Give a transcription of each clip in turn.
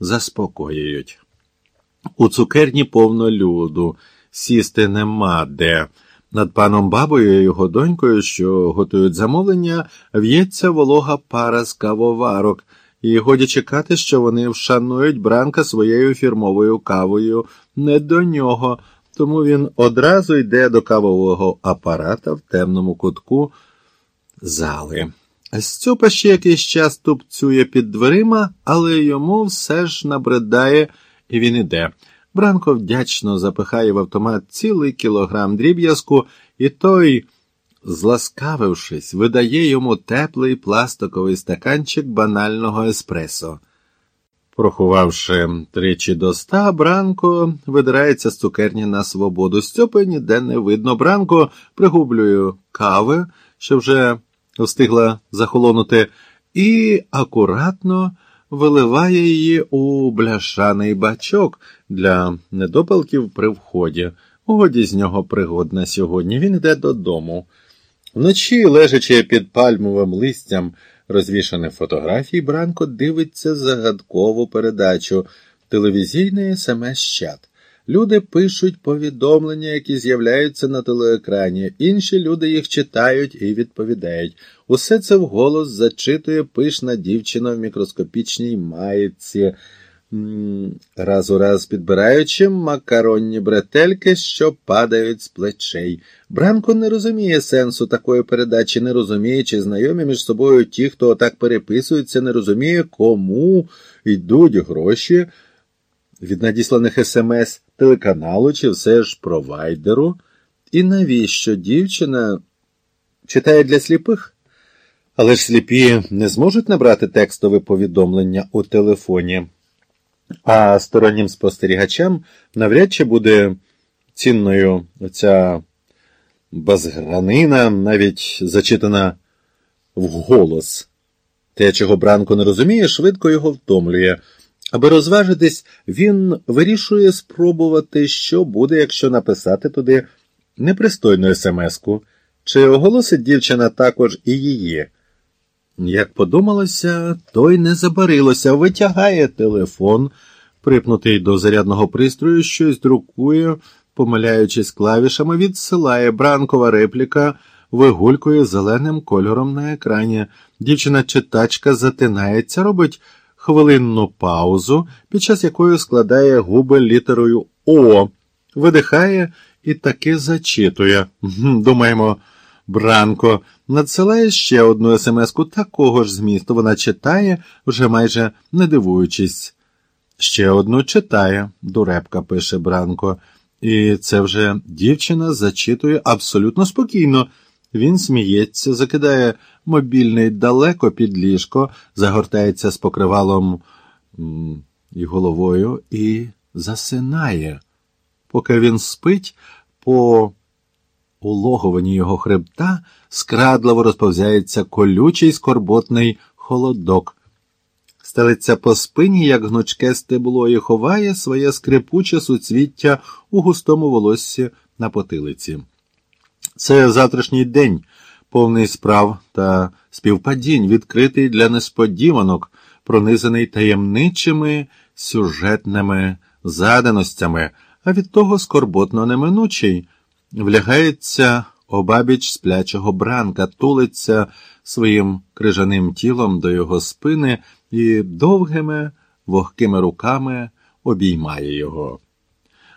заспокоюють. У цукерні повно люду, сісти нема де. Над паном бабою і його донькою, що готують замовлення, в'ється волога пара з кавоварок, і годі чекати, що вони вшанують бранка своєю фірмовою кавою не до нього, тому він одразу йде до кавового апарата в темному кутку зали. Стьопа ще якийсь час тупцює під дверима, але йому все ж набридає, і він іде. Бранко вдячно запихає в автомат цілий кілограм дріб'язку, і той, зласкавившись, видає йому теплий пластиковий стаканчик банального еспресо. Прохувавши тричі до ста, Бранко видирається з цукерні на свободу. Стьопи ніде не видно. Бранко пригублює кави, що вже встигла захолонути, і акуратно виливає її у бляшаний бачок для недопалків при вході. Годі з нього пригод на сьогодні. Він йде додому. Вночі, лежачи під пальмовим листям розвішаних фотографій, Бранко дивиться загадкову передачу телевізійний смс-чат. Люди пишуть повідомлення, які з'являються на телеекрані, інші люди їх читають і відповідають. Усе це вголос зачитує пишна дівчина в мікроскопічній маєці, раз у раз підбираючи макаронні бретельки, що падають з плечей. Бранко не розуміє сенсу такої передачі, не розуміє, чи знайомі між собою ті, хто так переписується, не розуміє, кому йдуть гроші від надісланих смс телеканалу чи все ж провайдеру. І навіщо дівчина читає для сліпих? Але ж сліпі не зможуть набрати текстове повідомлення у телефоні, а стороннім спостерігачам навряд чи буде цінною ця базгранина, навіть зачитана вголос. Те, чого Бранко не розуміє, швидко його втомлює. Аби розважитись, він вирішує спробувати, що буде, якщо написати туди непристойну смс-ку, чи оголосить дівчина також і її. Як подумалося, той не забарилося, витягає телефон, припнутий до зарядного пристрою, щось друкує, помиляючись клавішами, відсилає бранкова репліка, вигулькує зеленим кольором на екрані. Дівчина читачка затинається, робить хвилинну паузу, під час якої складає губи літерою О, видихає і таки зачитує. Думаємо, Бранко надсилає ще одну смс-ку такого ж змісту. Вона читає, вже майже не дивуючись. Ще одну читає, дурепка пише Бранко, і це вже дівчина зачитує абсолютно спокійно. Він сміється, закидає мобільний далеко під ліжко, загортається з покривалом і головою і засинає. Поки він спить, по улоговані його хребта скрадливо розповзяється колючий скорботний холодок. Стелиться по спині, як гнучке стебло, і ховає своє скрипуче суцвіття у густому волоссі на потилиці. Це завтрашній день, повний справ та співпадінь, відкритий для несподіванок, пронизаний таємничими сюжетними заданостями, а від того скорботно неминучий, влягається обабіч сплячого бранка, тулиться своїм крижаним тілом до його спини і довгими вогкими руками обіймає його.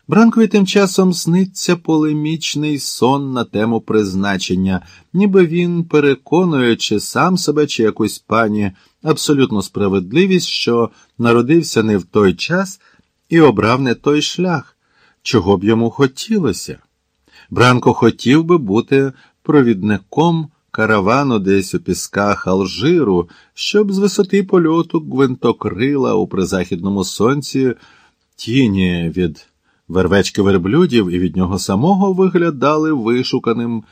Бранкові тим часом сниться полемічний сон на тему призначення, ніби він, переконуючи сам себе чи якусь пані абсолютну справедливість, що народився не в той час і обрав не той шлях, чого б йому хотілося. Бранко хотів би бути провідником каравану десь у пісках Алжиру, щоб з висоти польоту гвинтокрила у призахідному сонці тіні від вервечки верблюдів і від нього самого виглядали вишуканим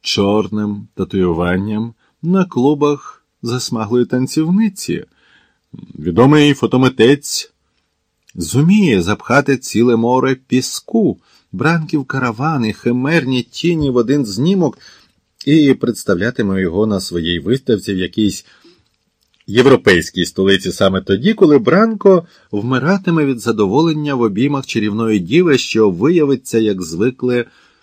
чорним татуюванням на клубах засмаглої танцівниці. Відомий фотометець зуміє запхати ціле море піску, бранків каравани, химерні тіні в один знімок і представлятиме його на своїй виставці в якійсь європейській столиці саме тоді, коли Бранко вмиратиме від задоволення в обіймах чарівної діви, що виявиться, як звикли